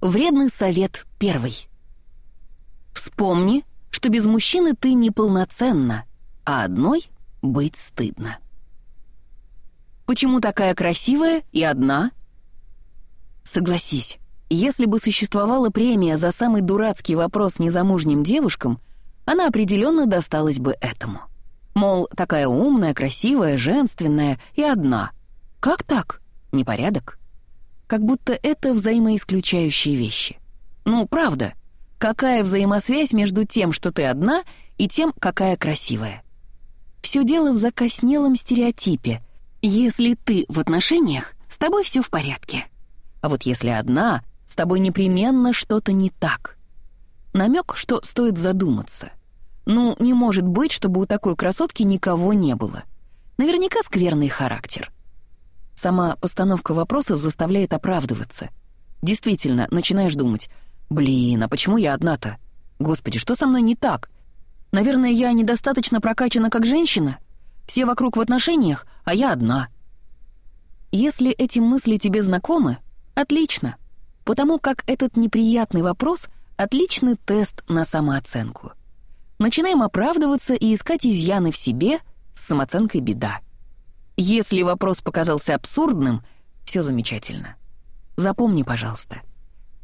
Вредный совет первый. Вспомни, что без мужчины ты неполноценна, а одной быть стыдно. Почему такая красивая и одна? Согласись, если бы существовала премия за самый дурацкий вопрос незамужним девушкам, она определенно досталась бы этому. Мол, такая умная, красивая, женственная и одна. Как так? Непорядок? Как будто это взаимоисключающие вещи. Ну, правда, какая взаимосвязь между тем, что ты одна, и тем, какая красивая? Все дело в закоснелом стереотипе. Если ты в отношениях, с тобой все в порядке. А вот если одна, с тобой непременно что-то не так. Намек, что стоит задуматься. Ну, не может быть, чтобы у такой красотки никого не было. Наверняка скверный характер. Сама постановка вопроса заставляет оправдываться. Действительно, начинаешь думать, «Блин, а почему я одна-то? Господи, что со мной не так? Наверное, я недостаточно прокачана как женщина? Все вокруг в отношениях, а я одна». Если эти мысли тебе знакомы, отлично, потому как этот неприятный вопрос — отличный тест на самооценку. Начинаем оправдываться и искать изъяны в себе, с самооценкой беда. Если вопрос показался абсурдным, все замечательно. Запомни, пожалуйста.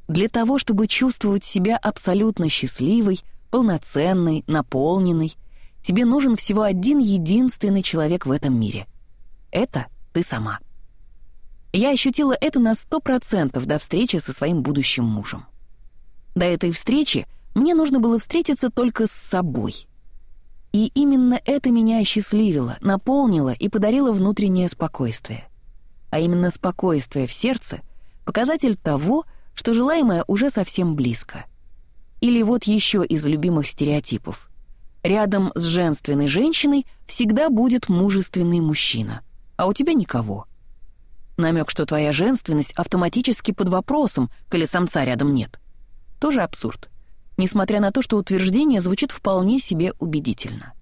Для того, чтобы чувствовать себя абсолютно счастливой, полноценной, наполненной, тебе нужен всего один единственный человек в этом мире. Это ты сама. Я ощутила это на сто процентов до встречи со своим будущим мужем. До этой встречи мне нужно было встретиться только с собой — и именно это меня осчастливило, наполнило и подарило внутреннее спокойствие. А именно спокойствие в сердце — показатель того, что желаемое уже совсем близко. Или вот еще из любимых стереотипов. Рядом с женственной женщиной всегда будет мужественный мужчина, а у тебя никого. Намек, что твоя женственность автоматически под вопросом, коли самца рядом нет. Тоже абсурд несмотря на то, что утверждение звучит вполне себе убедительно.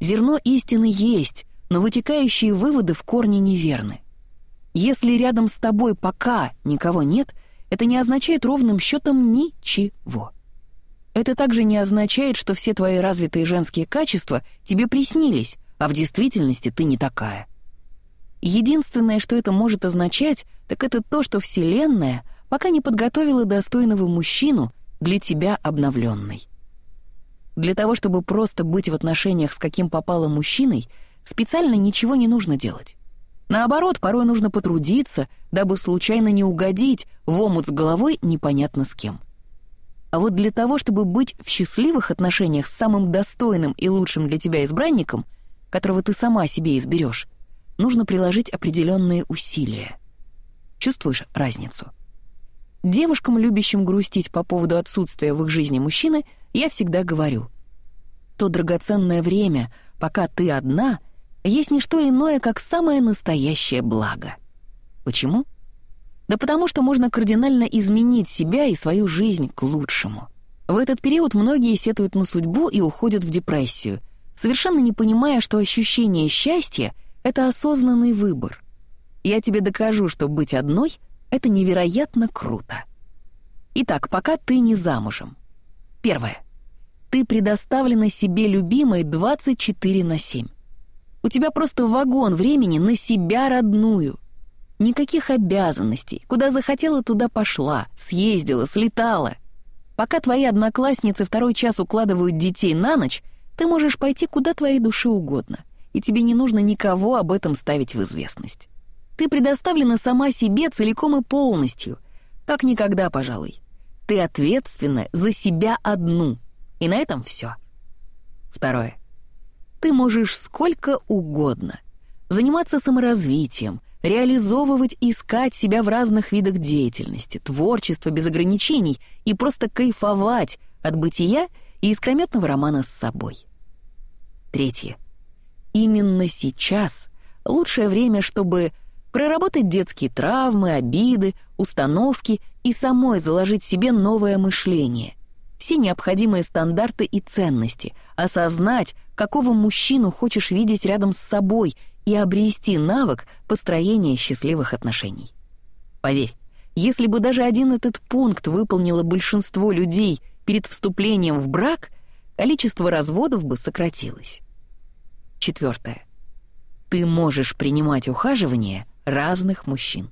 Зерно истины есть, но вытекающие выводы в корне неверны. Если рядом с тобой пока никого нет, это не означает ровным счетом ничего. Это также не означает, что все твои развитые женские качества тебе приснились, а в действительности ты не такая. Единственное, что это может означать, так это то, что Вселенная пока не подготовила достойного мужчину, для тебя обновленной. Для того, чтобы просто быть в отношениях с каким попало мужчиной, специально ничего не нужно делать. Наоборот, порой нужно потрудиться, дабы случайно не угодить в омут с головой непонятно с кем. А вот для того, чтобы быть в счастливых отношениях с самым достойным и лучшим для тебя избранником, которого ты сама себе изберешь, нужно приложить определенные усилия. Чувствуешь разницу? Девушкам, любящим грустить по поводу отсутствия в их жизни мужчины, я всегда говорю. То драгоценное время, пока ты одна, есть не что иное, как самое настоящее благо. Почему? Да потому что можно кардинально изменить себя и свою жизнь к лучшему. В этот период многие сетуют на судьбу и уходят в депрессию, совершенно не понимая, что ощущение счастья — это осознанный выбор. Я тебе докажу, что быть одной — это невероятно круто. Итак, пока ты не замужем. Первое. Ты предоставлена себе любимой 24 на 7. У тебя просто вагон времени на себя родную. Никаких обязанностей. Куда захотела, туда пошла, съездила, слетала. Пока твои одноклассницы второй час укладывают детей на ночь, ты можешь пойти куда твоей душе угодно, и тебе не нужно никого об этом ставить в известность. Ты предоставлена сама себе целиком и полностью, как никогда, пожалуй. Ты ответственна за себя одну, и на этом все. Второе. Ты можешь сколько угодно заниматься саморазвитием, реализовывать, искать себя в разных видах деятельности, творчества без ограничений и просто кайфовать от бытия и искрометного романа с собой. Третье. Именно сейчас лучшее время, чтобы проработать детские травмы, обиды, установки и самой заложить себе новое мышление. Все необходимые стандарты и ценности, осознать, какого мужчину хочешь видеть рядом с собой и обрести навык построения счастливых отношений. Поверь, Если бы даже один этот пункт выполнило большинство людей перед вступлением в брак, количество разводов бы сократилось. Четвертое. Ты можешь принимать ухаживание разных мужчин.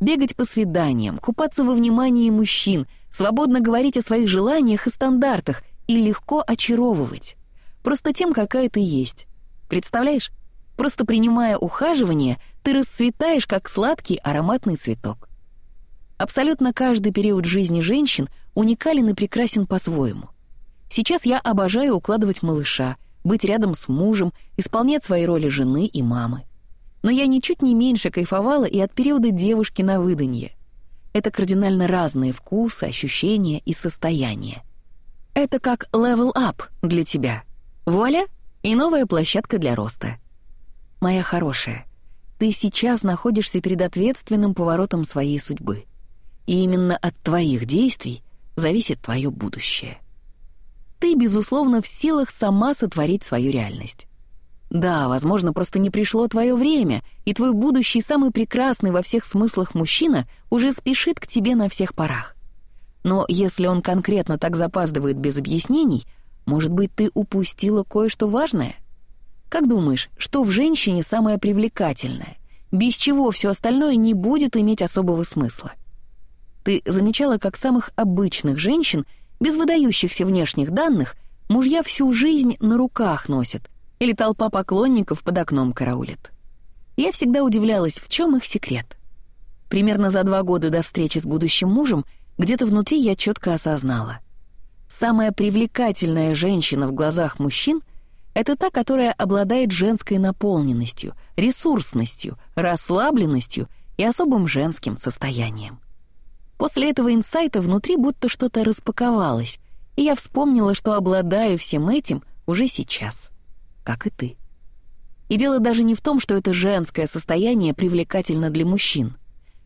Бегать по свиданиям, купаться во внимании мужчин, свободно говорить о своих желаниях и стандартах и легко очаровывать. Просто тем, какая ты есть. Представляешь? Просто принимая ухаживание, ты расцветаешь, как сладкий ароматный цветок. Абсолютно каждый период жизни женщин уникален и прекрасен по-своему. Сейчас я обожаю укладывать малыша, быть рядом с мужем, исполнять свои роли жены и мамы. Но я ничуть не меньше кайфовала и от периода девушки на выданье. Это кардинально разные вкусы, ощущения и состояния. Это как level up для тебя. Вуаля! И новая площадка для роста. Моя хорошая, ты сейчас находишься перед ответственным поворотом своей судьбы. И именно от твоих действий зависит твое будущее. Ты, безусловно, в силах сама сотворить свою реальность. Да, возможно, просто не пришло твое время, и твой будущий самый прекрасный во всех смыслах мужчина уже спешит к тебе на всех парах. Но если он конкретно так запаздывает без объяснений, может быть, ты упустила кое-что важное? Как думаешь, что в женщине самое привлекательное, без чего все остальное не будет иметь особого смысла? Ты замечала, как самых обычных женщин, без выдающихся внешних данных, мужья всю жизнь на руках носят, или толпа поклонников под окном караулит. Я всегда удивлялась, в чем их секрет. Примерно за два года до встречи с будущим мужем где-то внутри я четко осознала. Самая привлекательная женщина в глазах мужчин — это та, которая обладает женской наполненностью, ресурсностью, расслабленностью и особым женским состоянием. После этого инсайта внутри будто что-то распаковалось, и я вспомнила, что обладаю всем этим уже сейчас, как и ты. И дело даже не в том, что это женское состояние привлекательно для мужчин.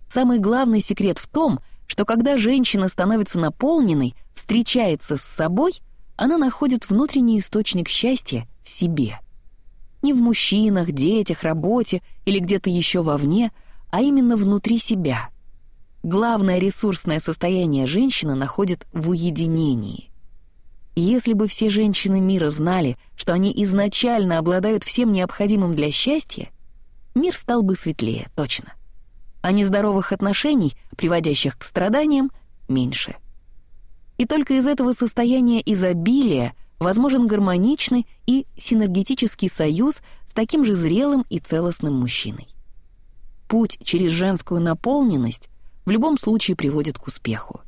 Самый главный секрет в том, что когда женщина становится наполненной, встречается с собой, она находит внутренний источник счастья в себе. Не в мужчинах, детях, работе или где-то еще вовне, а именно внутри себя — Главное ресурсное состояние женщины находит в уединении. Если бы все женщины мира знали, что они изначально обладают всем необходимым для счастья, мир стал бы светлее, точно. А нездоровых отношений, приводящих к страданиям, меньше. И только из этого состояния изобилия возможен гармоничный и синергетический союз с таким же зрелым и целостным мужчиной. Путь через женскую наполненность в любом случае приводит к успеху.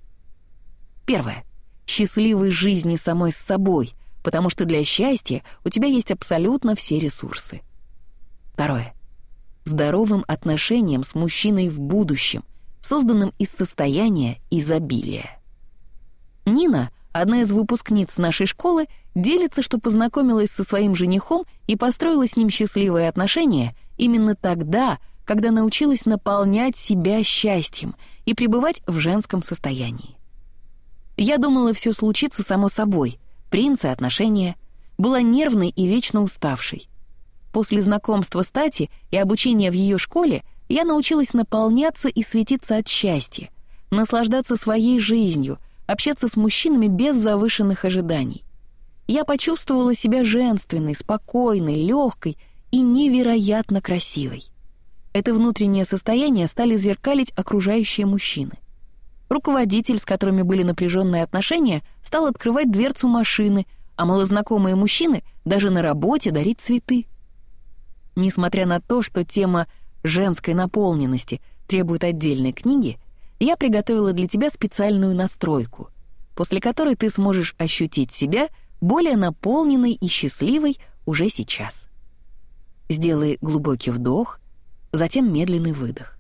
Первое. Счастливой жизни самой с собой, потому что для счастья у тебя есть абсолютно все ресурсы. Второе. Здоровым отношением с мужчиной в будущем, созданным из состояния изобилия. Нина, одна из выпускниц нашей школы, делится, что познакомилась со своим женихом и построила с ним счастливые отношения именно тогда, когда научилась наполнять себя счастьем и пребывать в женском состоянии. Я думала, все случится само собой, принцы, отношения. Была нервной и вечно уставшей. После знакомства с Тати и обучения в ее школе я научилась наполняться и светиться от счастья, наслаждаться своей жизнью, общаться с мужчинами без завышенных ожиданий. Я почувствовала себя женственной, спокойной, легкой и невероятно красивой. Это внутреннее состояние стали зеркалить окружающие мужчины. Руководитель, с которыми были напряженные отношения, стал открывать дверцу машины, а малознакомые мужчины даже на работе дарить цветы. Несмотря на то, что тема женской наполненности требует отдельной книги, я приготовила для тебя специальную настройку, после которой ты сможешь ощутить себя более наполненной и счастливой уже сейчас. Сделай глубокий вдох — затем медленный выдох.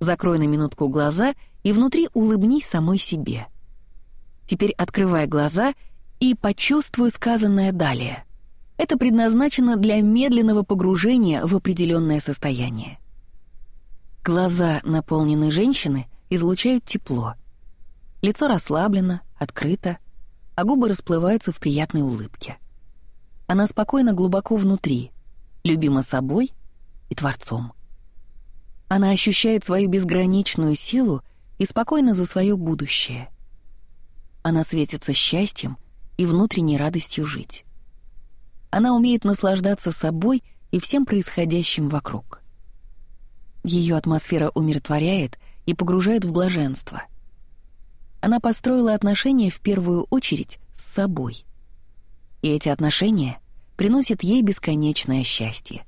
Закрой на минутку глаза и внутри улыбнись самой себе. Теперь открывай глаза и почувствуй сказанное далее. Это предназначено для медленного погружения в определенное состояние. Глаза наполненной женщины излучают тепло. Лицо расслаблено, открыто, а губы расплываются в приятной улыбке. Она спокойно глубоко внутри, любима собой и Творцом. Она ощущает свою безграничную силу и спокойна за свое будущее. Она светится счастьем и внутренней радостью жить. Она умеет наслаждаться собой и всем происходящим вокруг. Ее атмосфера умиротворяет и погружает в блаженство. Она построила отношения в первую очередь с собой. И эти отношения приносят ей бесконечное счастье.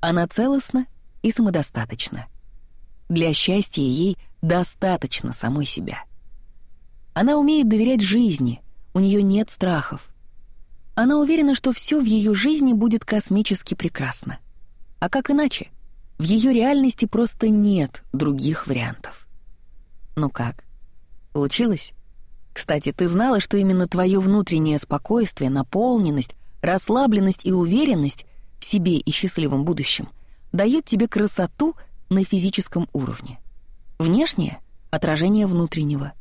Она целостна и самодостаточна. Для счастья ей достаточно самой себя. Она умеет доверять жизни, у нее нет страхов. Она уверена, что все в ее жизни будет космически прекрасно. А как иначе? В ее реальности просто нет других вариантов. Ну как? Получилось? Кстати, ты знала, что именно твое внутреннее спокойствие, наполненность, расслабленность и уверенность в себе и счастливом будущем дают тебе красоту на физическом уровне. Внешнее — отражение внутреннего.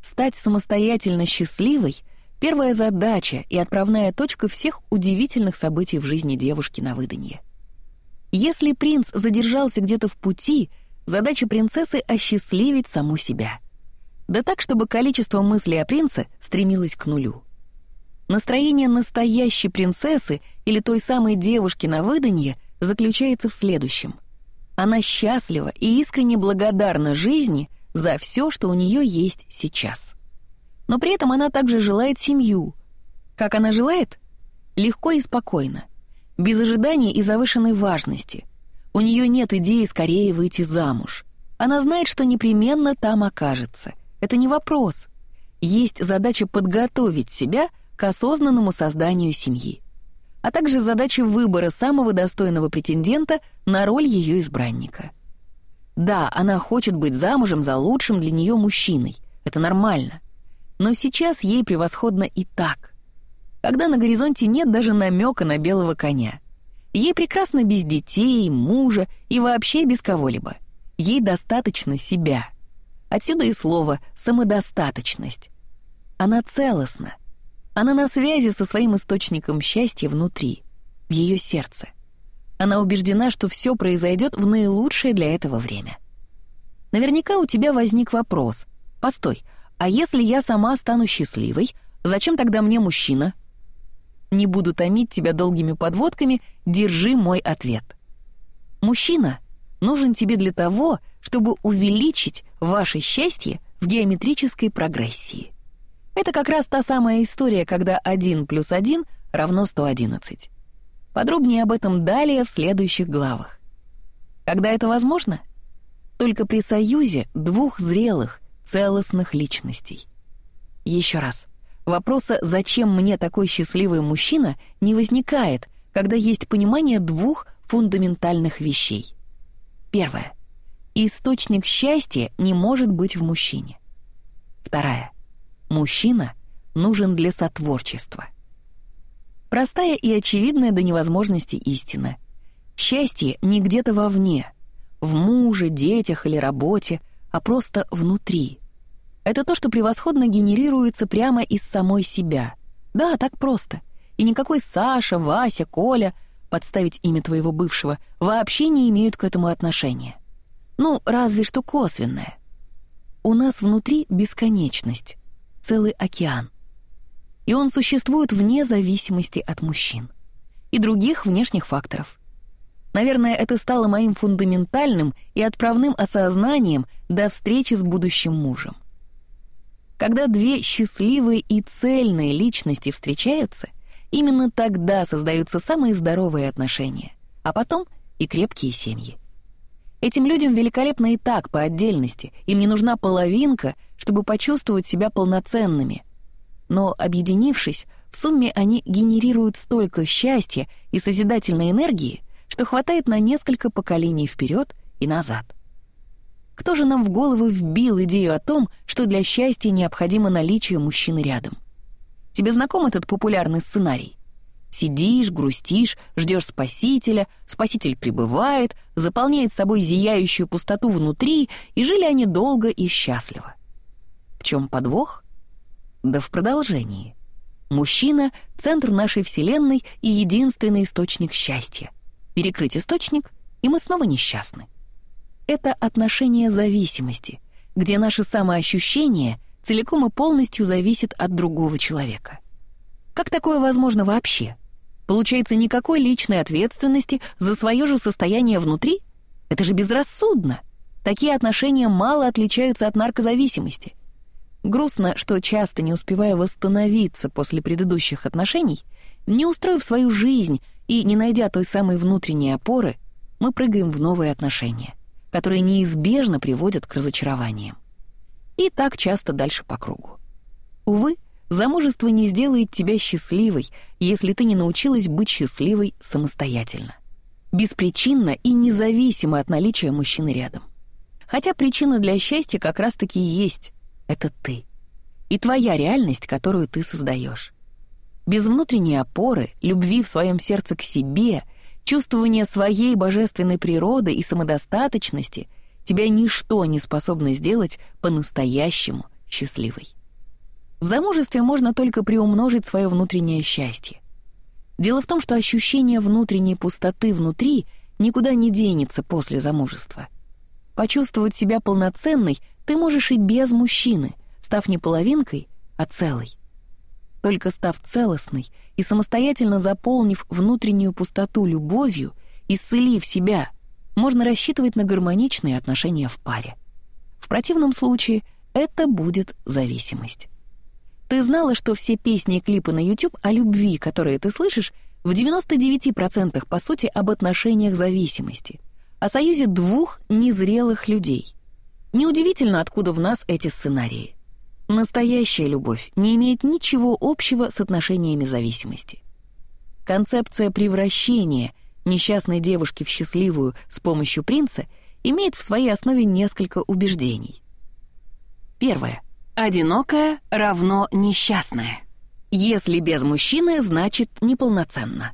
Стать самостоятельно счастливой — первая задача и отправная точка всех удивительных событий в жизни девушки на выданье. Если принц задержался где-то в пути, задача принцессы — осчастливить саму себя. Да так, чтобы количество мыслей о принце стремилось к нулю. Настроение настоящей принцессы или той самой девушки на выданье заключается в следующем. Она счастлива и искренне благодарна жизни за все, что у нее есть сейчас. Но при этом она также желает семью. Как она желает? Легко и спокойно без ожиданий и завышенной важности. У нее нет идеи скорее выйти замуж. Она знает, что непременно там окажется. Это не вопрос. Есть задача подготовить себя к осознанному созданию семьи, а также задача выбора самого достойного претендента на роль ее избранника. Да, она хочет быть замужем за лучшим для нее мужчиной. Это нормально. Но сейчас ей превосходно и так когда на горизонте нет даже намека на белого коня. Ей прекрасно без детей, мужа и вообще без кого-либо. Ей достаточно себя. Отсюда и слово «самодостаточность». Она целостна. Она на связи со своим источником счастья внутри, в ее сердце. Она убеждена, что все произойдет в наилучшее для этого время. Наверняка у тебя возник вопрос. «Постой, а если я сама стану счастливой, зачем тогда мне мужчина?» Не буду томить тебя долгими подводками, держи мой ответ. Мужчина нужен тебе для того, чтобы увеличить ваше счастье в геометрической прогрессии. Это как раз та самая история, когда 1 плюс 1 равно 111. Подробнее об этом далее в следующих главах. Когда это возможно? Только при союзе двух зрелых, целостных личностей. Еще раз — Вопроса «зачем мне такой счастливый мужчина» не возникает, когда есть понимание двух фундаментальных вещей. Первое. Источник счастья не может быть в мужчине. Вторая. Мужчина нужен для сотворчества. Простая и очевидная до невозможности истина. Счастье не где-то вовне, в муже, детях или работе, а просто внутри — это то, что превосходно генерируется прямо из самой себя. Да, так просто. И никакой Саша, Вася, Коля, подставить имя твоего бывшего, вообще не имеют к этому отношения. Ну, разве что косвенное. У нас внутри бесконечность, целый океан. И он существует вне зависимости от мужчин и других внешних факторов. Наверное, это стало моим фундаментальным и отправным осознанием до встречи с будущим мужем. Когда две счастливые и цельные личности встречаются, именно тогда создаются самые здоровые отношения, а потом и крепкие семьи. Этим людям великолепно и так по отдельности, им не нужна половинка, чтобы почувствовать себя полноценными. Но, объединившись, в сумме они генерируют столько счастья и созидательной энергии, что хватает на несколько поколений вперед и назад. Кто же нам в голову вбил идею о том, что для счастья необходимо наличие мужчины рядом? Тебе знаком этот популярный сценарий? Сидишь, грустишь, ждешь спасителя, спаситель прибывает, заполняет собой зияющую пустоту внутри, и жили они долго и счастливо. В чем подвох? Да в продолжении. Мужчина — центр нашей Вселенной и единственный источник счастья. Перекрыть источник, и мы снова несчастны это отношение зависимости, где наше самоощущение целиком и полностью зависит от другого человека. Как такое возможно вообще? Получается, никакой личной ответственности за свое же состояние внутри? Это же безрассудно. Такие отношения мало отличаются от наркозависимости. Грустно, что часто, не успевая восстановиться после предыдущих отношений, не устроив свою жизнь и не найдя той самой внутренней опоры, мы прыгаем в новые отношения, которые неизбежно приводят к разочарованиям. И так часто дальше по кругу. Увы, замужество не сделает тебя счастливой, если ты не научилась быть счастливой самостоятельно. Беспричинно и независимо от наличия мужчины рядом. Хотя причина для счастья как раз-таки есть — это ты. И твоя реальность, которую ты создаешь. Без внутренней опоры, любви в своем сердце к себе, чувствования своей божественной природы и самодостаточности тебя ничто не способно сделать по-настоящему счастливой. В замужестве можно только приумножить свое внутреннее счастье. Дело в том, что ощущение внутренней пустоты внутри никуда не денется после замужества. Почувствовать себя полноценной ты можешь и без мужчины, став не половинкой, а целой. Только став целостной и самостоятельно заполнив внутреннюю пустоту любовью, исцелив себя, можно рассчитывать на гармоничные отношения в паре. В противном случае это будет зависимость. Ты знала, что все песни и клипы на YouTube о любви, которые ты слышишь, в 99% по сути об отношениях зависимости — о союзе двух незрелых людей. Неудивительно, откуда в нас эти сценарии. Настоящая любовь не имеет ничего общего с отношениями зависимости. Концепция превращения несчастной девушки в счастливую с помощью принца имеет в своей основе несколько убеждений. Первое. Одинокая равно несчастная. Если без мужчины, значит неполноценно.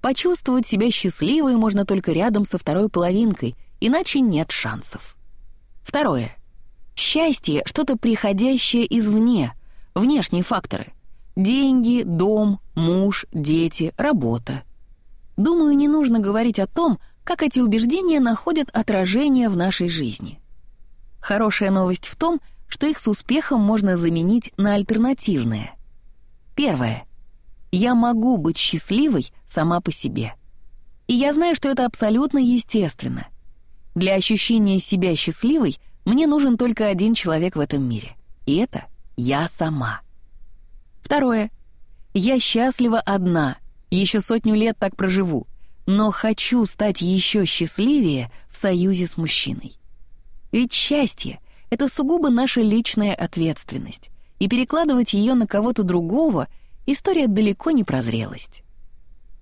Почувствовать себя счастливой можно только рядом со второй половинкой, иначе нет шансов. Второе. Счастье — что-то приходящее извне, внешние факторы. Деньги, дом, муж, дети, работа. Думаю, не нужно говорить о том, как эти убеждения находят отражение в нашей жизни. Хорошая новость в том, что их с успехом можно заменить на альтернативные. Первое. Я могу быть счастливой сама по себе. И я знаю, что это абсолютно естественно. Для ощущения себя счастливой мне нужен только один человек в этом мире. И это я сама. Второе. Я счастлива одна, еще сотню лет так проживу, но хочу стать еще счастливее в союзе с мужчиной. Ведь счастье — это сугубо наша личная ответственность, и перекладывать ее на кого-то другого — история далеко не про зрелость.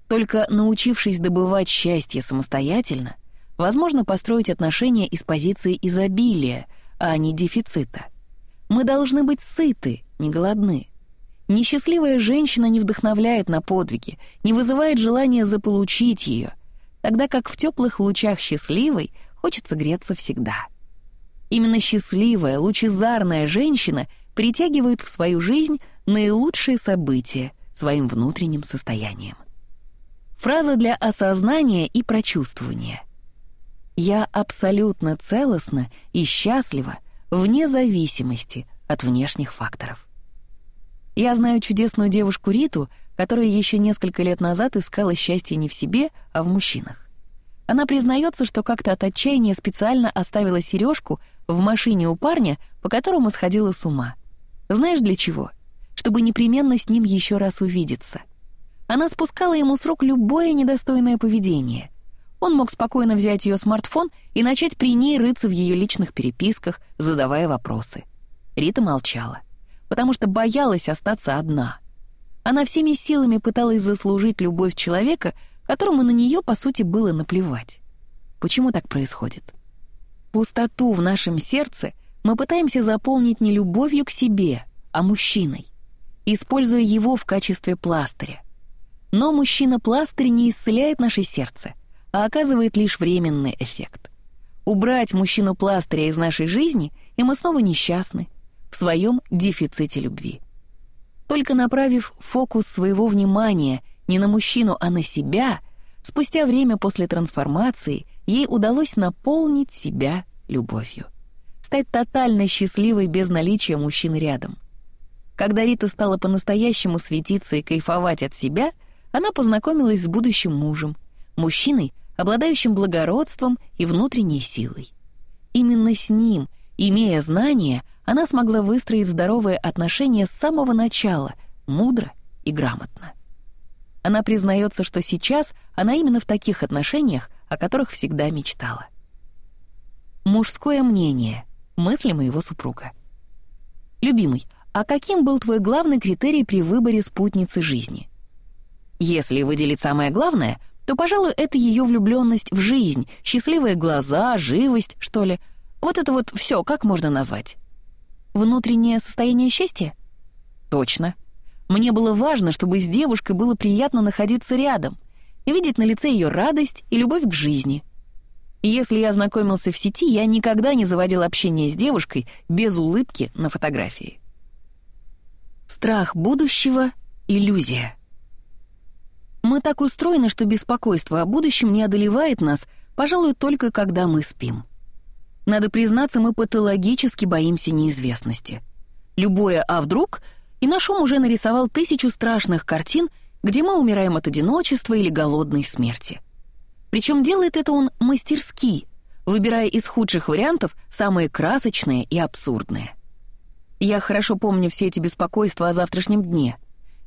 Только научившись добывать счастье самостоятельно, возможно построить отношения из позиции изобилия, а не дефицита. Мы должны быть сыты, не голодны. Несчастливая женщина не вдохновляет на подвиги, не вызывает желания заполучить ее, тогда как в теплых лучах счастливой хочется греться всегда. Именно счастливая, лучезарная женщина притягивает в свою жизнь наилучшие события своим внутренним состоянием. Фраза для осознания и прочувствования. «Я абсолютно целостна и счастлива вне зависимости от внешних факторов». Я знаю чудесную девушку Риту, которая еще несколько лет назад искала счастье не в себе, а в мужчинах. Она признается, что как-то от отчаяния специально оставила сережку в машине у парня, по которому сходила с ума. Знаешь для чего? чтобы непременно с ним еще раз увидеться. Она спускала ему с рук любое недостойное поведение. Он мог спокойно взять ее смартфон и начать при ней рыться в ее личных переписках, задавая вопросы. Рита молчала, потому что боялась остаться одна. Она всеми силами пыталась заслужить любовь человека, которому на нее, по сути, было наплевать. Почему так происходит? Пустоту в нашем сердце мы пытаемся заполнить не любовью к себе, а мужчиной используя его в качестве пластыря. Но мужчина-пластырь не исцеляет наше сердце, а оказывает лишь временный эффект. Убрать мужчину-пластыря из нашей жизни, и мы снова несчастны, в своем дефиците любви. Только направив фокус своего внимания не на мужчину, а на себя, спустя время после трансформации ей удалось наполнить себя любовью. стать тотально счастливой без наличия мужчины рядом. Когда Рита стала по-настоящему светиться и кайфовать от себя, она познакомилась с будущим мужем, мужчиной, обладающим благородством и внутренней силой. Именно с ним, имея знания, она смогла выстроить здоровые отношения с самого начала, мудро и грамотно. Она признается, что сейчас она именно в таких отношениях, о которых всегда мечтала. Мужское мнение, мысли моего супруга. Любимый, а каким был твой главный критерий при выборе спутницы жизни? Если выделить самое главное, то, пожалуй, это ее влюбленность в жизнь, счастливые глаза, живость, что ли. Вот это вот все, как можно назвать? Внутреннее состояние счастья? Точно. Мне было важно, чтобы с девушкой было приятно находиться рядом и видеть на лице ее радость и любовь к жизни. если я знакомился в сети, я никогда не заводил общение с девушкой без улыбки на фотографии. Страх будущего — иллюзия. Мы так устроены, что беспокойство о будущем не одолевает нас, пожалуй, только когда мы спим. Надо признаться, мы патологически боимся неизвестности. Любое «а вдруг» и наш ум уже нарисовал тысячу страшных картин, где мы умираем от одиночества или голодной смерти. Причем делает это он мастерски, выбирая из худших вариантов самые красочные и абсурдные. Я хорошо помню все эти беспокойства о завтрашнем дне.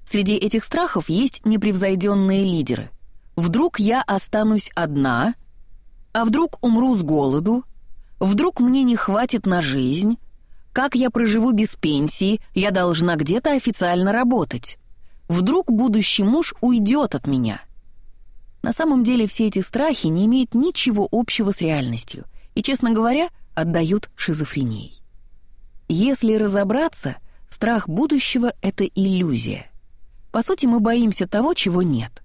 Среди этих страхов есть непревзойденные лидеры. Вдруг я останусь одна, а вдруг умру с голоду, Вдруг мне не хватит на жизнь? Как я проживу без пенсии? Я должна где-то официально работать. Вдруг будущий муж уйдет от меня? На самом деле все эти страхи не имеют ничего общего с реальностью и, честно говоря, отдают шизофренией. Если разобраться, страх будущего — это иллюзия. По сути, мы боимся того, чего нет.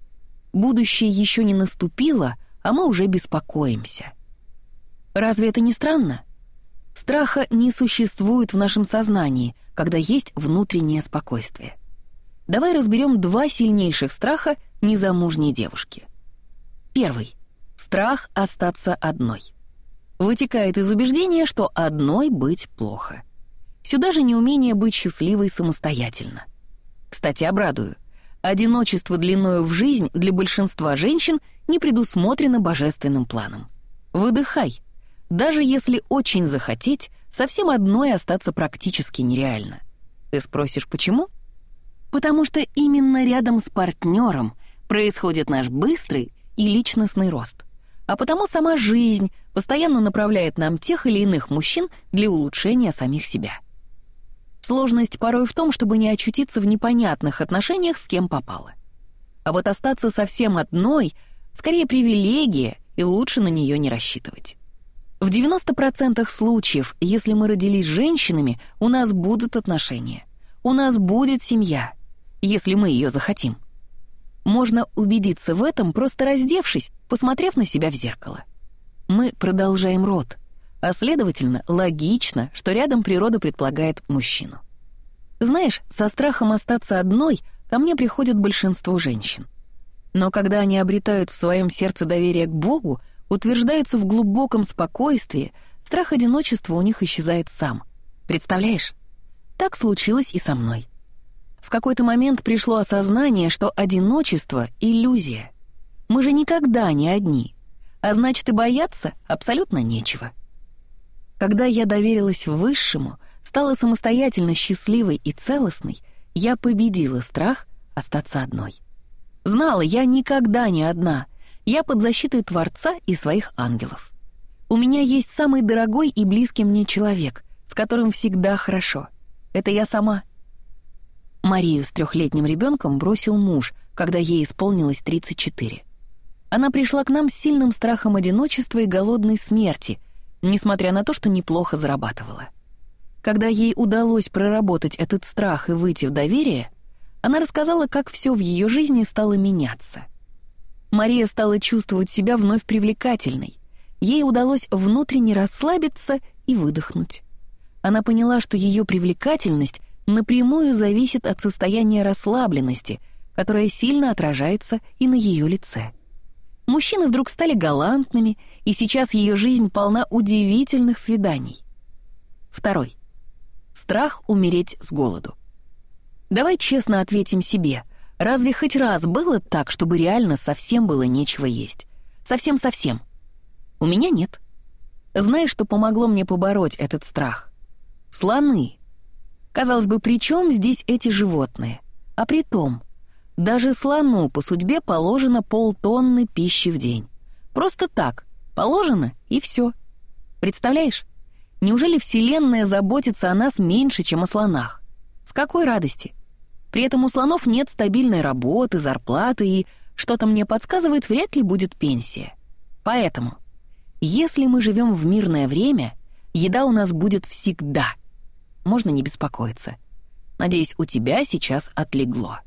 Будущее еще не наступило, а мы уже беспокоимся. Разве это не странно? Страха не существует в нашем сознании, когда есть внутреннее спокойствие. Давай разберем два сильнейших страха незамужней девушки. Первый — страх остаться одной. Вытекает из убеждения, что одной быть плохо. Сюда же неумение быть счастливой самостоятельно. Кстати, обрадую. Одиночество длиною в жизнь для большинства женщин не предусмотрено божественным планом. Выдыхай, даже если очень захотеть, совсем одной остаться практически нереально. Ты спросишь, почему? Потому что именно рядом с партнером происходит наш быстрый и личностный рост. А потому сама жизнь постоянно направляет нам тех или иных мужчин для улучшения самих себя. Сложность порой в том, чтобы не очутиться в непонятных отношениях с кем попало. А вот остаться совсем одной — скорее привилегия, и лучше на нее не рассчитывать. В 90% случаев, если мы родились женщинами, у нас будут отношения. У нас будет семья, если мы ее захотим. Можно убедиться в этом, просто раздевшись, посмотрев на себя в зеркало. Мы продолжаем род, а следовательно, логично, что рядом природа предполагает мужчину. Знаешь, со страхом остаться одной ко мне приходит большинство женщин. Но когда они обретают в своем сердце доверие к Богу, утверждаются в глубоком спокойствии, страх одиночества у них исчезает сам. Представляешь? Так случилось и со мной. В какой-то момент пришло осознание, что одиночество — иллюзия. Мы же никогда не одни, а значит и бояться абсолютно нечего. Когда я доверилась Высшему, стала самостоятельно счастливой и целостной, я победила страх остаться одной. Знала, я никогда не одна — я под защитой Творца и своих ангелов. У меня есть самый дорогой и близкий мне человек, с которым всегда хорошо. Это я сама. Марию с трехлетним ребенком бросил муж, когда ей исполнилось 34. Она пришла к нам с сильным страхом одиночества и голодной смерти, несмотря на то, что неплохо зарабатывала. Когда ей удалось проработать этот страх и выйти в доверие, она рассказала, как все в ее жизни стало меняться — Мария стала чувствовать себя вновь привлекательной. Ей удалось внутренне расслабиться и выдохнуть. Она поняла, что ее привлекательность напрямую зависит от состояния расслабленности, которое сильно отражается и на ее лице. Мужчины вдруг стали галантными, и сейчас ее жизнь полна удивительных свиданий. Второй. Страх умереть с голоду. Давай честно ответим себе, разве хоть раз было так, чтобы реально совсем было нечего есть? Совсем-совсем. У меня нет. Знаешь, что помогло мне побороть этот страх? Слоны. Казалось бы, при чем здесь эти животные? А при том, даже слону по судьбе положено полтонны пищи в день. Просто так, положено и все. Представляешь? Неужели Вселенная заботится о нас меньше, чем о слонах? С какой радости? При этом у слонов нет стабильной работы, зарплаты и, что-то мне подсказывает, вряд ли будет пенсия. Поэтому, если мы живем в мирное время, еда у нас будет всегда. Можно не беспокоиться. Надеюсь, у тебя сейчас отлегло.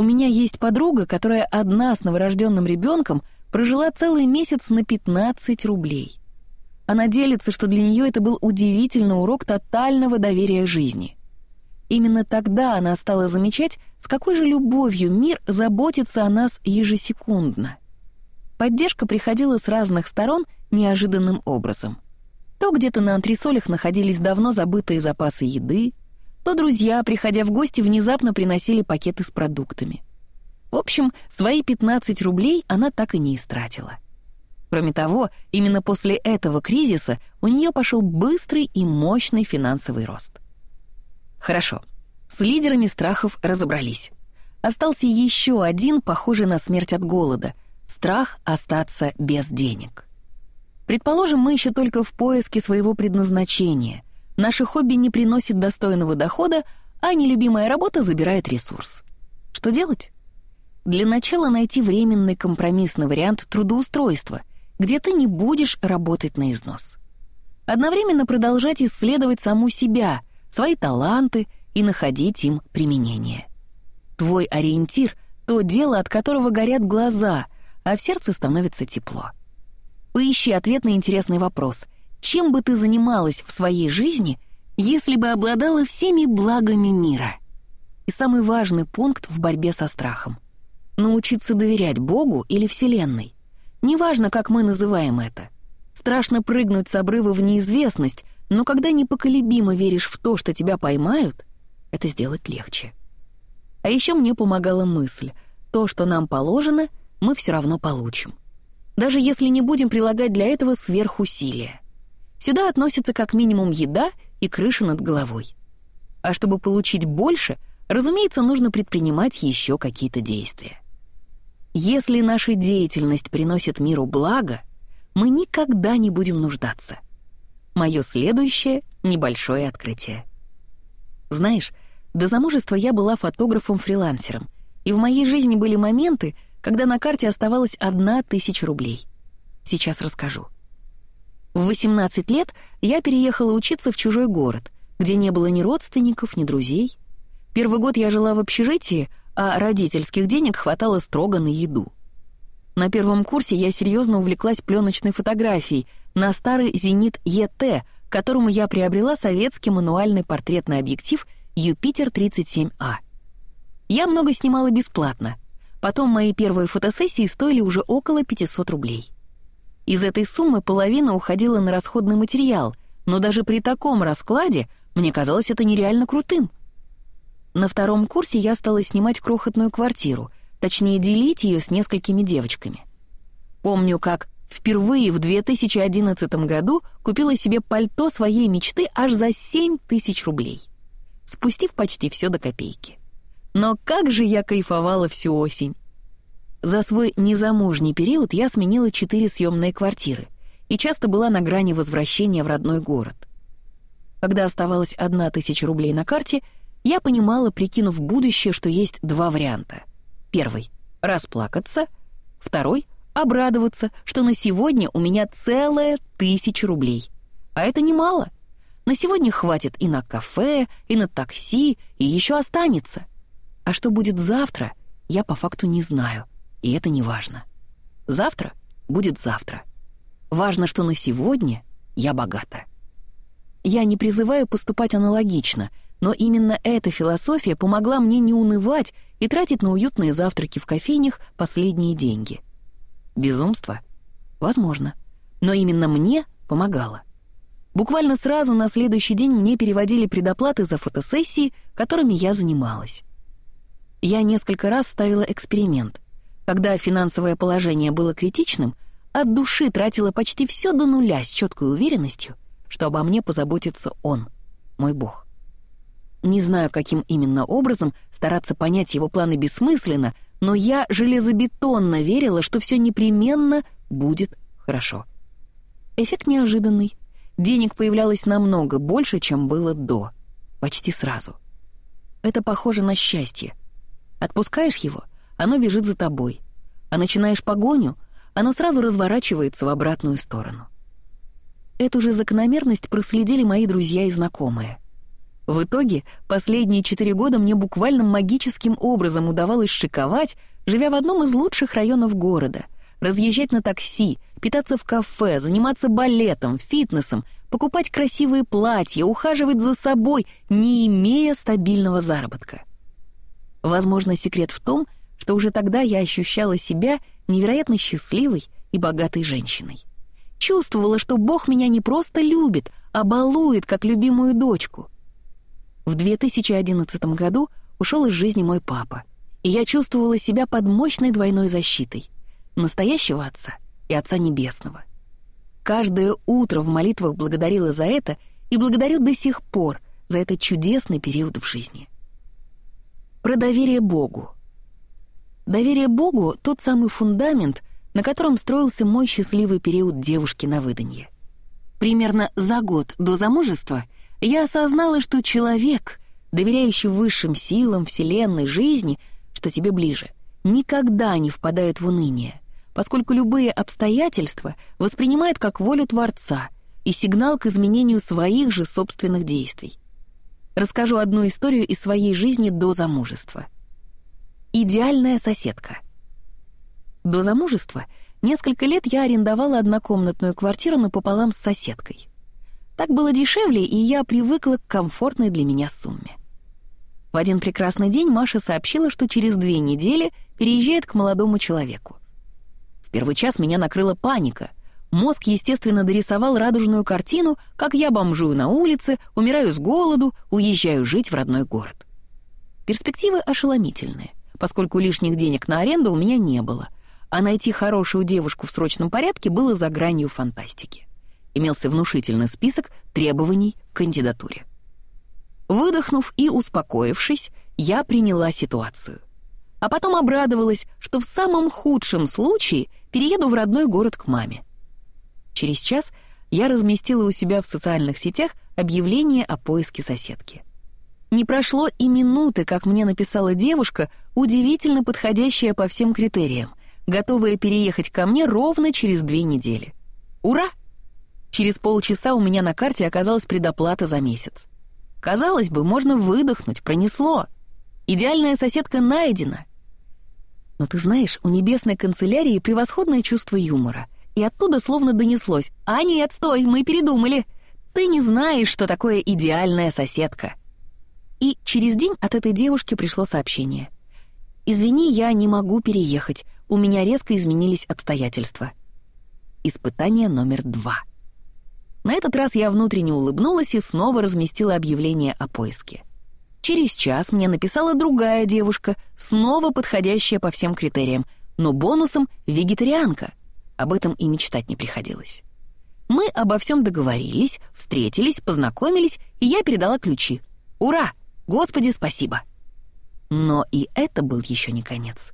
У меня есть подруга, которая одна с новорожденным ребенком прожила целый месяц на 15 рублей. Она делится, что для нее это был удивительный урок тотального доверия жизни. Именно тогда она стала замечать, с какой же любовью мир заботится о нас ежесекундно. Поддержка приходила с разных сторон неожиданным образом. То где-то на антресолях находились давно забытые запасы еды, то друзья, приходя в гости, внезапно приносили пакеты с продуктами. В общем, свои 15 рублей она так и не истратила. Кроме того, именно после этого кризиса у нее пошел быстрый и мощный финансовый рост. Хорошо, с лидерами страхов разобрались. Остался еще один, похожий на смерть от голода — страх остаться без денег. Предположим, мы еще только в поиске своего предназначения. Наше хобби не приносит достойного дохода, а нелюбимая работа забирает ресурс. Что делать? Для начала найти временный компромиссный вариант трудоустройства, где ты не будешь работать на износ. Одновременно продолжать исследовать саму себя, свои таланты и находить им применение. Твой ориентир — то дело, от которого горят глаза, а в сердце становится тепло. Поищи ответ на интересный вопрос. Чем бы ты занималась в своей жизни, если бы обладала всеми благами мира? И самый важный пункт в борьбе со страхом — научиться доверять Богу или Вселенной. Неважно, как мы называем это. Страшно прыгнуть с обрыва в неизвестность, но когда непоколебимо веришь в то, что тебя поймают, это сделать легче. А еще мне помогала мысль, то, что нам положено, мы все равно получим. Даже если не будем прилагать для этого сверхусилия. Сюда относится как минимум еда и крыша над головой. А чтобы получить больше, разумеется, нужно предпринимать еще какие-то действия. Если наша деятельность приносит миру благо, мы никогда не будем нуждаться. Мое следующее — небольшое открытие. Знаешь, до замужества я была фотографом-фрилансером, и в моей жизни были моменты, когда на карте оставалась одна тысяча рублей. Сейчас расскажу. В 18 лет я переехала учиться в чужой город, где не было ни родственников, ни друзей. Первый год я жила в общежитии, а родительских денег хватало строго на еду. На первом курсе я серьезно увлеклась пленочной фотографией на старый «Зенит ЕТ», которому я приобрела советский мануальный портретный объектив «Юпитер-37А». Я много снимала бесплатно. Потом мои первые фотосессии стоили уже около 500 рублей. Из этой суммы половина уходила на расходный материал, но даже при таком раскладе мне казалось это нереально крутым — на втором курсе я стала снимать крохотную квартиру, точнее делить ее с несколькими девочками. Помню, как впервые в 2011 году купила себе пальто своей мечты аж за 7 тысяч рублей, спустив почти все до копейки. Но как же я кайфовала всю осень! За свой незамужний период я сменила четыре съемные квартиры и часто была на грани возвращения в родной город. Когда оставалась одна тысяча рублей на карте — я понимала, прикинув будущее, что есть два варианта. Первый — расплакаться. Второй — обрадоваться, что на сегодня у меня целая тысяча рублей. А это немало. На сегодня хватит и на кафе, и на такси, и еще останется. А что будет завтра, я по факту не знаю, и это не важно. Завтра будет завтра. Важно, что на сегодня я богата. Я не призываю поступать аналогично — но именно эта философия помогла мне не унывать и тратить на уютные завтраки в кофейнях последние деньги. Безумство? Возможно. Но именно мне помогало. Буквально сразу на следующий день мне переводили предоплаты за фотосессии, которыми я занималась. Я несколько раз ставила эксперимент. Когда финансовое положение было критичным, от души тратила почти все до нуля с четкой уверенностью, что обо мне позаботится он, мой бог. Не знаю, каким именно образом стараться понять его планы бессмысленно, но я железобетонно верила, что все непременно будет хорошо. Эффект неожиданный. Денег появлялось намного больше, чем было до. Почти сразу. Это похоже на счастье. Отпускаешь его, оно бежит за тобой. А начинаешь погоню, оно сразу разворачивается в обратную сторону. Эту же закономерность проследили мои друзья и знакомые. В итоге последние четыре года мне буквально магическим образом удавалось шиковать, живя в одном из лучших районов города, разъезжать на такси, питаться в кафе, заниматься балетом, фитнесом, покупать красивые платья, ухаживать за собой, не имея стабильного заработка. Возможно, секрет в том, что уже тогда я ощущала себя невероятно счастливой и богатой женщиной. Чувствовала, что Бог меня не просто любит, а балует, как любимую дочку. В 2011 году ушел из жизни мой папа, и я чувствовала себя под мощной двойной защитой — настоящего отца и отца небесного. Каждое утро в молитвах благодарила за это и благодарю до сих пор за этот чудесный период в жизни. Про доверие Богу. Доверие Богу — тот самый фундамент, на котором строился мой счастливый период девушки на выданье. Примерно за год до замужества я осознала, что человек, доверяющий высшим силам, вселенной, жизни, что тебе ближе, никогда не впадает в уныние, поскольку любые обстоятельства воспринимает как волю Творца и сигнал к изменению своих же собственных действий. Расскажу одну историю из своей жизни до замужества. Идеальная соседка. До замужества несколько лет я арендовала однокомнатную квартиру напополам с соседкой. Так было дешевле, и я привыкла к комфортной для меня сумме. В один прекрасный день Маша сообщила, что через две недели переезжает к молодому человеку. В первый час меня накрыла паника — Мозг, естественно, дорисовал радужную картину, как я бомжую на улице, умираю с голоду, уезжаю жить в родной город. Перспективы ошеломительные, поскольку лишних денег на аренду у меня не было, а найти хорошую девушку в срочном порядке было за гранью фантастики. Имелся внушительный список требований к кандидатуре. Выдохнув и успокоившись, я приняла ситуацию. А потом обрадовалась, что в самом худшем случае перееду в родной город к маме. Через час я разместила у себя в социальных сетях объявление о поиске соседки. Не прошло и минуты, как мне написала девушка, удивительно подходящая по всем критериям, готовая переехать ко мне ровно через две недели. Ура! Через полчаса у меня на карте оказалась предоплата за месяц. Казалось бы, можно выдохнуть, пронесло. Идеальная соседка найдена. Но ты знаешь, у небесной канцелярии превосходное чувство юмора — и оттуда словно донеслось «А нет, стой, мы передумали! Ты не знаешь, что такое идеальная соседка!» И через день от этой девушки пришло сообщение. «Извини, я не могу переехать, у меня резко изменились обстоятельства». Испытание номер два. На этот раз я внутренне улыбнулась и снова разместила объявление о поиске. Через час мне написала другая девушка, снова подходящая по всем критериям, но бонусом — вегетарианка — об этом и мечтать не приходилось. Мы обо всем договорились, встретились, познакомились, и я передала ключи. Ура! Господи, спасибо! Но и это был еще не конец.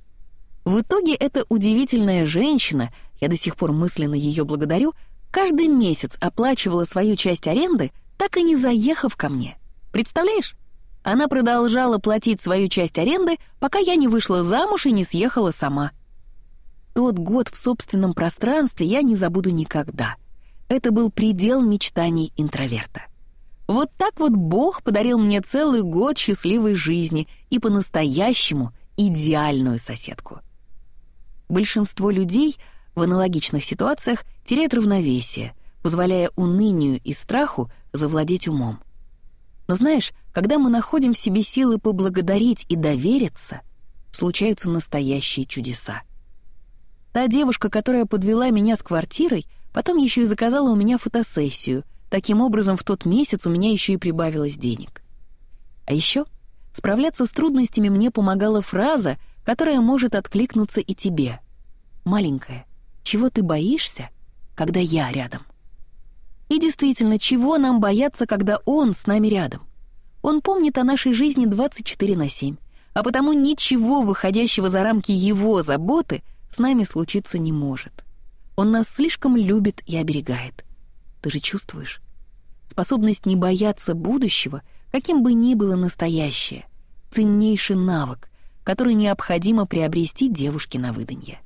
В итоге эта удивительная женщина, я до сих пор мысленно ее благодарю, каждый месяц оплачивала свою часть аренды, так и не заехав ко мне. Представляешь? Она продолжала платить свою часть аренды, пока я не вышла замуж и не съехала сама — тот год в собственном пространстве я не забуду никогда. Это был предел мечтаний интроверта. Вот так вот Бог подарил мне целый год счастливой жизни и по-настоящему идеальную соседку. Большинство людей в аналогичных ситуациях теряют равновесие, позволяя унынию и страху завладеть умом. Но знаешь, когда мы находим в себе силы поблагодарить и довериться, случаются настоящие чудеса. Та девушка, которая подвела меня с квартирой, потом еще и заказала у меня фотосессию, Таким образом, в тот месяц у меня еще и прибавилось денег. А еще справляться с трудностями мне помогала фраза, которая может откликнуться и тебе. Маленькая, чего ты боишься, когда я рядом? И действительно, чего нам бояться, когда он с нами рядом? Он помнит о нашей жизни 24 на 7, а потому ничего, выходящего за рамки его заботы, с нами случиться не может. Он нас слишком любит и оберегает. Ты же чувствуешь? Способность не бояться будущего, каким бы ни было настоящее, ценнейший навык, который необходимо приобрести девушке на выданье.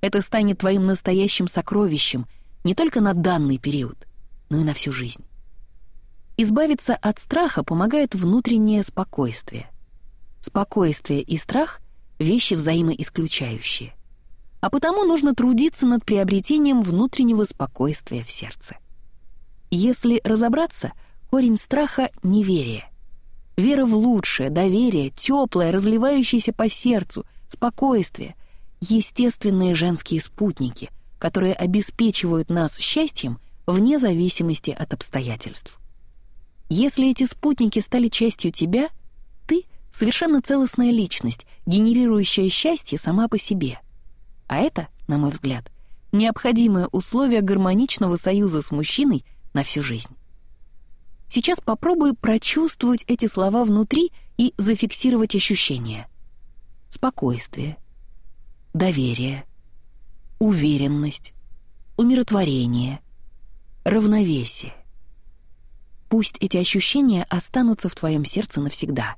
Это станет твоим настоящим сокровищем не только на данный период, но и на всю жизнь. Избавиться от страха помогает внутреннее спокойствие. Спокойствие и страх — вещи взаимоисключающие. А потому нужно трудиться над приобретением внутреннего спокойствия в сердце. Если разобраться, корень страха — неверие. Вера в лучшее, доверие, теплое, разливающееся по сердцу, спокойствие — естественные женские спутники, которые обеспечивают нас счастьем вне зависимости от обстоятельств. Если эти спутники стали частью тебя, ты — совершенно целостная личность, генерирующая счастье сама по себе. А это, на мой взгляд, необходимое условие гармоничного союза с мужчиной на всю жизнь. Сейчас попробуй прочувствовать эти слова внутри и зафиксировать ощущения. Спокойствие, доверие, уверенность, умиротворение, равновесие. Пусть эти ощущения останутся в твоем сердце навсегда.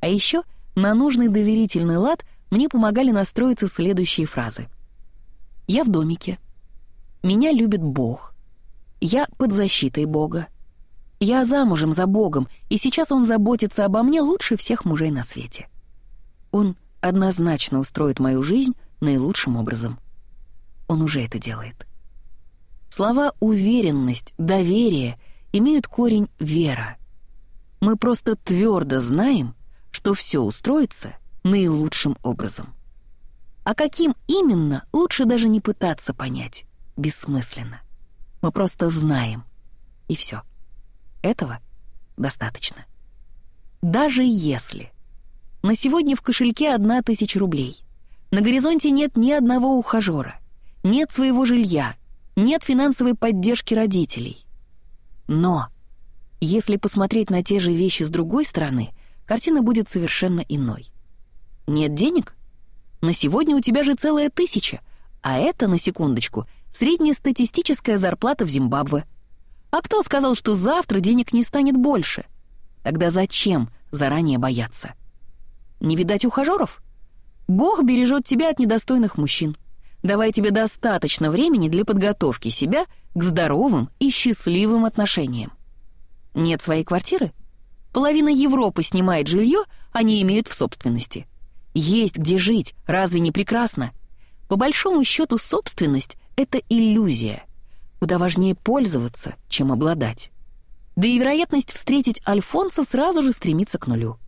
А еще на нужный доверительный лад мне помогали настроиться следующие фразы. «Я в домике. Меня любит Бог. Я под защитой Бога. Я замужем за Богом, и сейчас Он заботится обо мне лучше всех мужей на свете. Он однозначно устроит мою жизнь наилучшим образом. Он уже это делает. Слова «уверенность», «доверие» имеют корень «вера». Мы просто твердо знаем, что все устроится наилучшим образом. А каким именно, лучше даже не пытаться понять. Бессмысленно. Мы просто знаем. И все. Этого достаточно. Даже если на сегодня в кошельке одна тысяча рублей, на горизонте нет ни одного ухажера, нет своего жилья, нет финансовой поддержки родителей. Но если посмотреть на те же вещи с другой стороны, картина будет совершенно иной. Нет денег? На сегодня у тебя же целая тысяча, а это, на секундочку, среднестатистическая зарплата в Зимбабве. А кто сказал, что завтра денег не станет больше? Тогда зачем заранее бояться? Не видать ухажеров? Бог бережет тебя от недостойных мужчин давая тебе достаточно времени для подготовки себя к здоровым и счастливым отношениям. Нет своей квартиры? Половина Европы снимает жилье, они имеют в собственности. Есть где жить, разве не прекрасно? По большому счету собственность — это иллюзия. Куда важнее пользоваться, чем обладать. Да и вероятность встретить Альфонса сразу же стремится к нулю.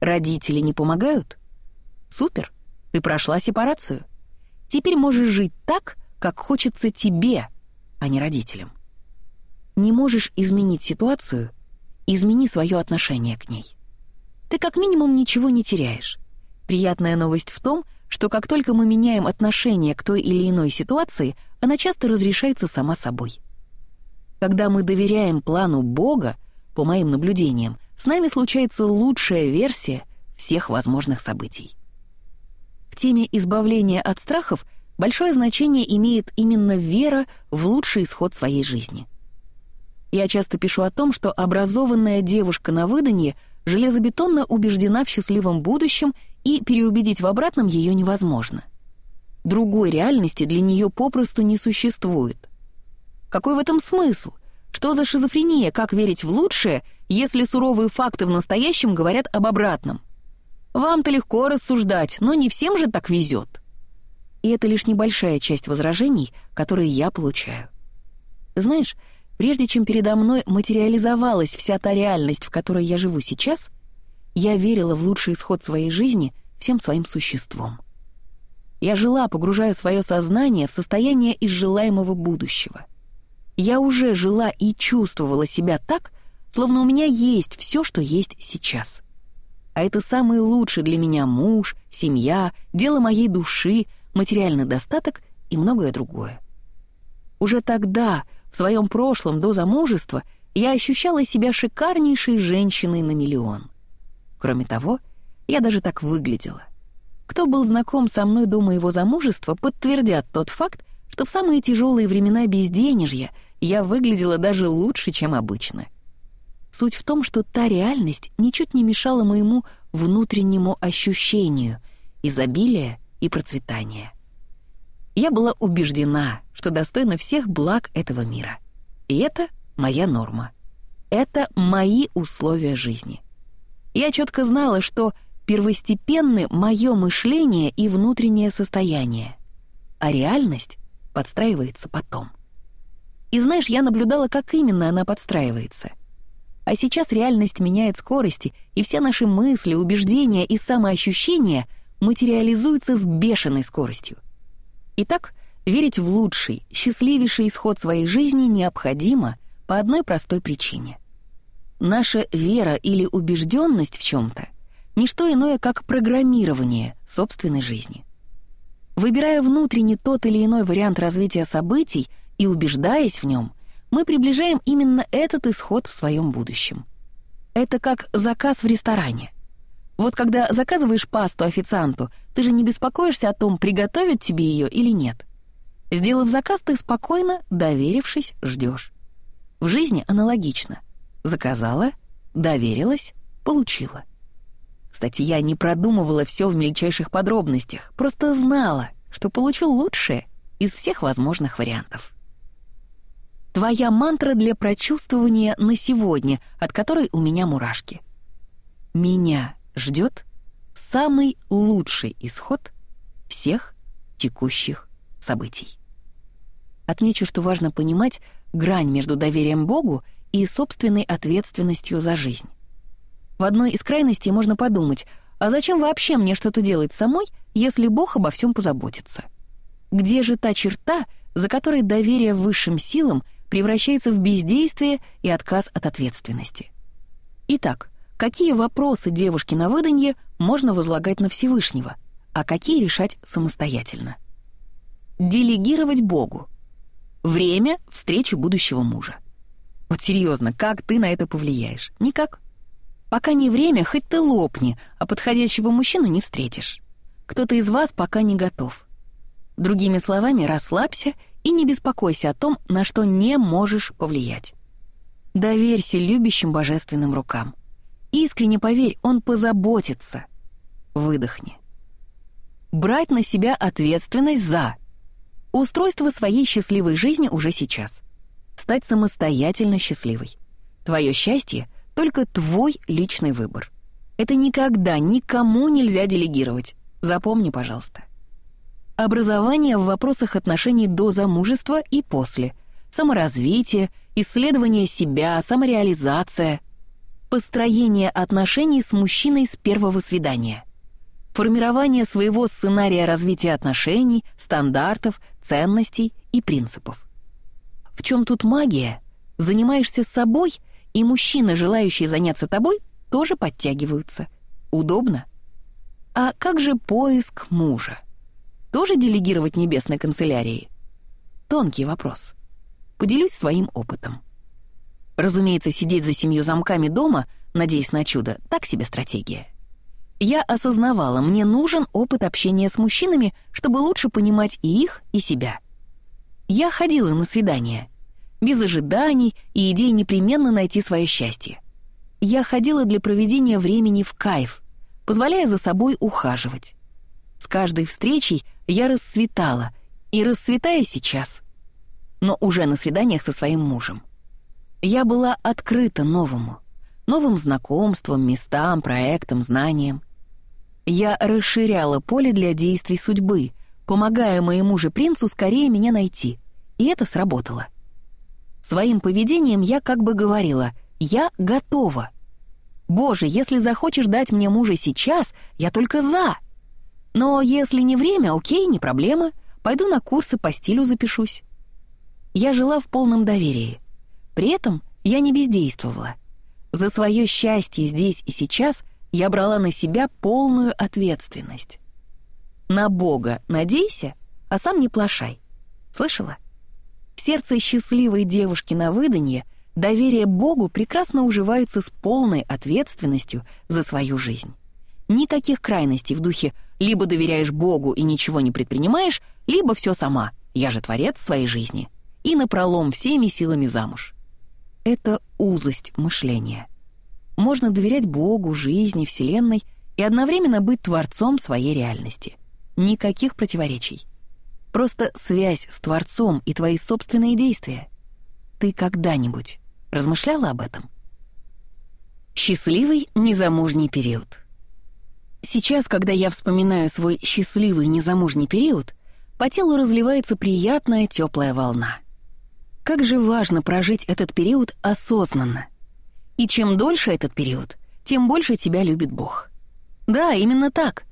Родители не помогают? Супер, ты прошла сепарацию — Теперь можешь жить так, как хочется тебе, а не родителям. Не можешь изменить ситуацию, измени свое отношение к ней. Ты как минимум ничего не теряешь. Приятная новость в том, что как только мы меняем отношение к той или иной ситуации, она часто разрешается сама собой. Когда мы доверяем плану Бога, по моим наблюдениям, с нами случается лучшая версия всех возможных событий. В теме избавления от страхов большое значение имеет именно вера в лучший исход своей жизни. Я часто пишу о том, что образованная девушка на выданье железобетонно убеждена в счастливом будущем и переубедить в обратном ее невозможно. Другой реальности для нее попросту не существует. Какой в этом смысл? Что за шизофрения, как верить в лучшее, если суровые факты в настоящем говорят об обратном? Вам-то легко рассуждать, но не всем же так везет. И это лишь небольшая часть возражений, которые я получаю. Знаешь, прежде чем передо мной материализовалась вся та реальность, в которой я живу сейчас, я верила в лучший исход своей жизни всем своим существом. Я жила, погружая свое сознание в состояние изжелаемого будущего. я уже жила и чувствовала себя так, словно у меня есть все, что есть сейчас. А это самый лучший для меня муж, семья, дело моей души, материальный достаток и многое другое. Уже тогда, в своем прошлом до замужества, я ощущала себя шикарнейшей женщиной на миллион. Кроме того, я даже так выглядела. Кто был знаком со мной до моего замужества, подтвердят тот факт, что в самые тяжелые времена безденежья я выглядела даже лучше, чем обычно. Суть в том, что та реальность ничуть не мешала моему внутреннему ощущению изобилия и процветания. Я была убеждена, что достойна всех благ этого мира. И это моя норма. Это мои условия жизни. Я четко знала, что первостепенны мое мышление и внутреннее состояние, а реальность подстраивается потом. И знаешь, я наблюдала, как именно она подстраивается. А сейчас реальность меняет скорости, и все наши мысли, убеждения и самоощущения материализуются с бешеной скоростью. Итак, верить в лучший, счастливейший исход своей жизни необходимо по одной простой причине. Наша вера или убежденность в чем-то — ничто иное, как программирование собственной жизни. Выбирая внутренне тот или иной вариант развития событий и убеждаясь в нем, мы приближаем именно этот исход в своем будущем. Это как заказ в ресторане. Вот когда заказываешь пасту официанту, ты же не беспокоишься о том, приготовят тебе ее или нет. Сделав заказ, ты спокойно, доверившись, ждешь. В жизни аналогично. Заказала, доверилась, получила. Кстати, я не продумывала все в мельчайших подробностях, просто знала, что получу лучшее из всех возможных вариантов. Твоя мантра для прочувствования на сегодня, от которой у меня мурашки. Меня ждет самый лучший исход всех текущих событий. Отмечу, что важно понимать грань между доверием Богу и собственной ответственностью за жизнь. В одной из крайностей можно подумать, а зачем вообще мне что-то делать самой, если Бог обо всем позаботится? Где же та черта, за которой доверие высшим силам превращается в бездействие и отказ от ответственности? Итак, какие вопросы девушки на выданье можно возлагать на Всевышнего, а какие решать самостоятельно? Делегировать Богу. Время встречи будущего мужа. Вот серьезно, как ты на это повлияешь? Никак. Пока не время, хоть ты лопни, а подходящего мужчину не встретишь. Кто-то из вас пока не готов. Другими словами, расслабься и не беспокойся о том, на что не можешь повлиять. Доверься любящим божественным рукам. Искренне поверь, он позаботится. Выдохни. Брать на себя ответственность за устройство своей счастливой жизни уже сейчас. Стать самостоятельно счастливой. Твое счастье — только твой личный выбор. Это никогда никому нельзя делегировать. Запомни, пожалуйста. Образование в вопросах отношений до замужества и после. Саморазвитие, исследование себя, самореализация. Построение отношений с мужчиной с первого свидания. Формирование своего сценария развития отношений, стандартов, ценностей и принципов. В чем тут магия? Занимаешься собой — и мужчины, желающие заняться тобой, тоже подтягиваются. Удобно. А как же поиск мужа? Тоже делегировать небесной канцелярии? Тонкий вопрос. Поделюсь своим опытом. Разумеется, сидеть за семью замками дома, надеясь на чудо, так себе стратегия. Я осознавала, мне нужен опыт общения с мужчинами, чтобы лучше понимать и их, и себя. Я ходила на свидания — без ожиданий и идей непременно найти свое счастье. Я ходила для проведения времени в кайф, позволяя за собой ухаживать. С каждой встречей я расцветала и расцветаю сейчас, но уже на свиданиях со своим мужем. Я была открыта новому, новым знакомствам, местам, проектам, знаниям. Я расширяла поле для действий судьбы, помогая моему же принцу скорее меня найти, и это сработало. Своим поведением я как бы говорила «я готова». «Боже, если захочешь дать мне мужа сейчас, я только за». Но если не время, окей, не проблема, пойду на курсы по стилю запишусь. я жила в полном доверии. При этом я не бездействовала. За свое счастье здесь и сейчас я брала на себя полную ответственность. На Бога надейся, а сам не плашай. Слышала? В сердце счастливой девушки на выданье доверие Богу прекрасно уживается с полной ответственностью за свою жизнь. Никаких крайностей в духе «либо доверяешь Богу и ничего не предпринимаешь, либо все сама, я же творец своей жизни» и напролом всеми силами замуж. Это узость мышления. Можно доверять Богу, жизни, Вселенной и одновременно быть творцом своей реальности. Никаких противоречий. Просто связь с Творцом и твои собственные действия. Ты когда-нибудь размышляла об этом? Счастливый незамужний период. Сейчас, когда я вспоминаю свой счастливый незамужний период, по телу разливается приятная теплая волна. Как же важно прожить этот период осознанно. И чем дольше этот период, тем больше тебя любит Бог. Да, именно так.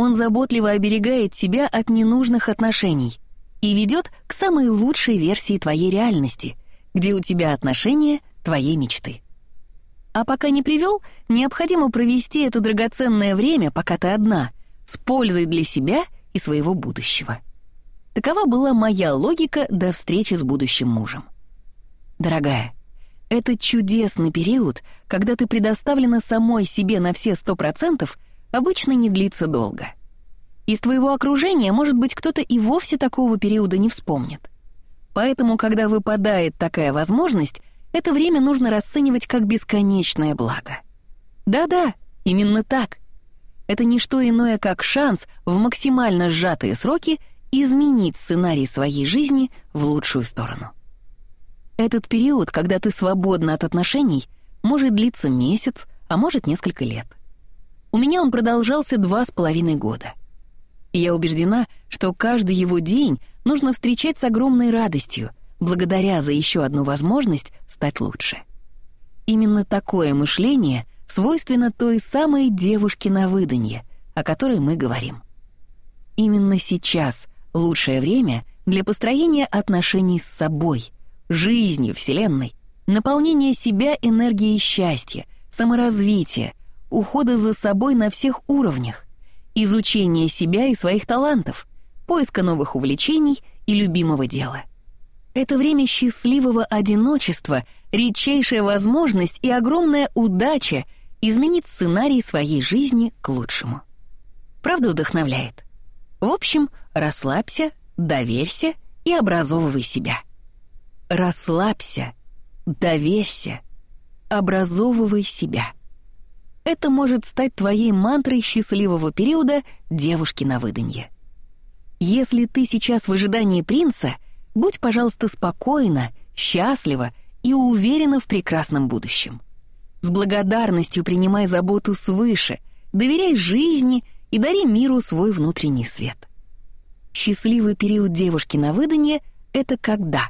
Он заботливо оберегает тебя от ненужных отношений и ведет к самой лучшей версии твоей реальности, где у тебя отношения твоей мечты. А пока не привел, необходимо провести это драгоценное время, пока ты одна, с пользой для себя и своего будущего. Такова была моя логика до встречи с будущим мужем. Дорогая, это чудесный период, когда ты предоставлена самой себе на все сто процентов, обычно не длится долго. Из твоего окружения, может быть, кто-то и вовсе такого периода не вспомнит. Поэтому, когда выпадает такая возможность, это время нужно расценивать как бесконечное благо. Да-да, именно так. Это не что иное, как шанс в максимально сжатые сроки изменить сценарий своей жизни в лучшую сторону. Этот период, когда ты свободна от отношений, может длиться месяц, а может несколько лет. У меня он продолжался два с половиной года. я убеждена, что каждый его день нужно встречать с огромной радостью, благодаря за еще одну возможность стать лучше. Именно такое мышление свойственно той самой девушке на выданье, о которой мы говорим. Именно сейчас Лучшее время для построения отношений с собой, жизнью, Вселенной, наполнения себя энергией счастья, саморазвития, ухода за собой на всех уровнях, изучения себя и своих талантов, поиска новых увлечений и любимого дела. Это время счастливого одиночества, редчайшая возможность и огромная удача изменить сценарий своей жизни к лучшему. Правда вдохновляет? В общем, расслабься, доверься и образовывай себя. Расслабься, доверься, образовывай себя. Это может стать твоей мантрой счастливого периода девушки на выданье. Если ты сейчас в ожидании принца, будь, пожалуйста, спокойна, счастлива и уверена в прекрасном будущем. С благодарностью принимай заботу свыше, доверяй жизни — и дари миру свой внутренний свет. Счастливый период девушки на выданье — это когда?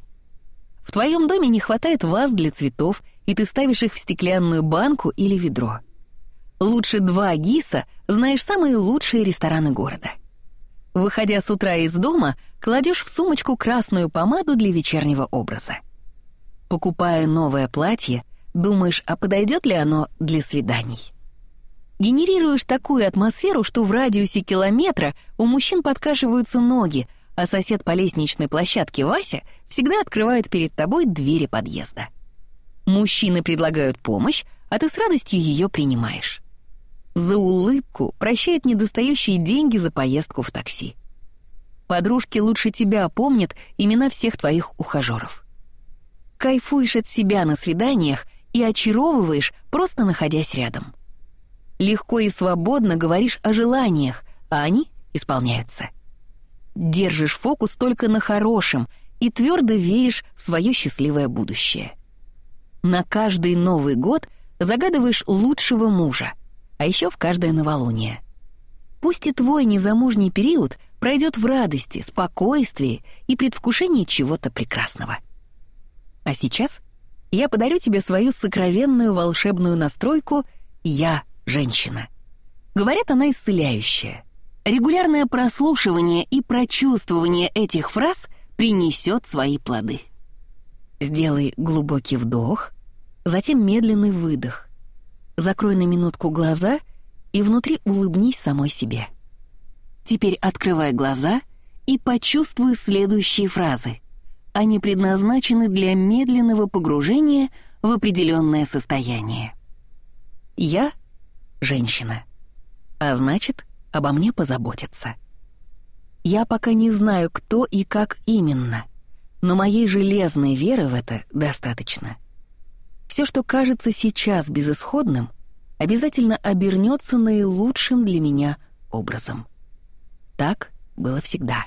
В твоем доме не хватает ваз для цветов, и ты ставишь их в стеклянную банку или ведро. Лучше два ГИСа знаешь самые лучшие рестораны города. Выходя с утра из дома, кладешь в сумочку красную помаду для вечернего образа. Покупая новое платье, думаешь, а подойдет ли оно для свиданий. Генерируешь такую атмосферу, что в радиусе километра у мужчин подкашиваются ноги, а сосед по лестничной площадке Вася всегда открывает перед тобой двери подъезда. Мужчины предлагают помощь, а ты с радостью ее принимаешь. За улыбку прощает недостающие деньги за поездку в такси. Подружки лучше тебя помнят имена всех твоих ухажеров. Кайфуешь от себя на свиданиях и очаровываешь, просто находясь рядом. Легко и свободно говоришь о желаниях, а они исполняются. Держишь фокус только на хорошем и твердо веришь в свое счастливое будущее. На каждый Новый год загадываешь лучшего мужа, а еще в каждое новолуние. Пусть и твой незамужний период пройдет в радости, спокойствии и предвкушении чего-то прекрасного. А сейчас я подарю тебе свою сокровенную волшебную настройку «Я женщина. Говорят, она исцеляющая. Регулярное прослушивание и прочувствование этих фраз принесет свои плоды. Сделай глубокий вдох, затем медленный выдох. Закрой на минутку глаза и внутри улыбнись самой себе. Теперь открывай глаза и почувствуй следующие фразы. Они предназначены для медленного погружения в определенное состояние. Я — женщина, а значит, обо мне позаботятся. Я пока не знаю, кто и как именно, но моей железной веры в это достаточно. Все, что кажется сейчас безысходным, обязательно обернется наилучшим для меня образом. Так было всегда.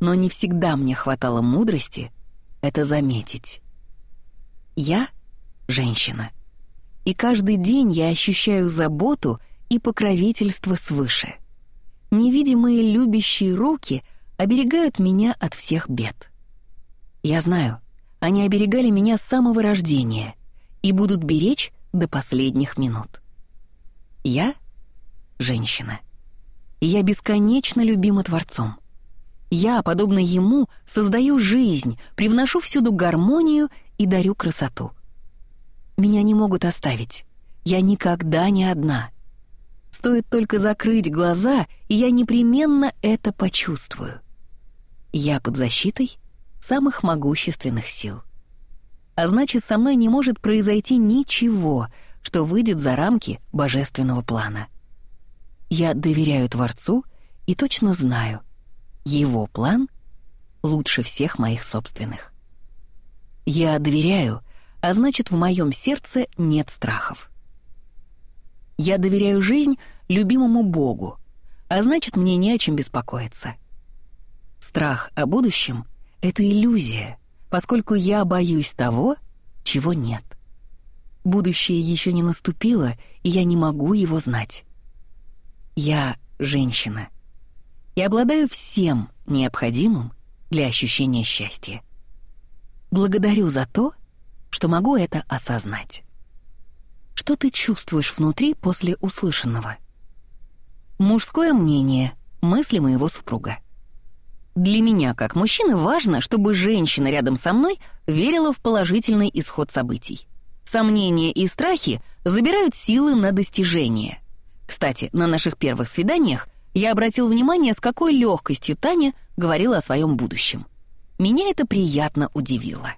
Но не всегда мне хватало мудрости это заметить. Я — женщина. И каждый день я ощущаю заботу и покровительство свыше. Невидимые любящие руки оберегают меня от всех бед. Я знаю, они оберегали меня с самого рождения и будут беречь до последних минут. Я — женщина. Я бесконечно любима Творцом. Я, подобно ему, создаю жизнь, привношу всюду гармонию и дарю красоту. Меня не могут оставить. Я никогда не одна — Стоит только закрыть глаза, и я непременно это почувствую. Я под защитой самых могущественных сил. А значит, со мной не может произойти ничего, что выйдет за рамки божественного плана. Я доверяю Творцу и точно знаю, его план лучше всех моих собственных. Я доверяю, а значит, в моем сердце нет страхов. Я доверяю жизнь любимому Богу, а значит, мне не о чем беспокоиться. Страх о будущем — это иллюзия, поскольку я боюсь того, чего нет. Будущее еще не наступило, и я не могу его знать. Я женщина и обладаю всем необходимым для ощущения счастья. Благодарю за то, что могу это осознать. Что ты чувствуешь внутри после услышанного? Мужское мнение, мысли моего супруга. Для меня, как мужчины, важно, чтобы женщина рядом со мной верила в положительный исход событий. Сомнения и страхи забирают силы на достижение. Кстати, на наших первых свиданиях я обратил внимание, с какой легкостью Таня говорила о своем будущем. Меня это приятно удивило.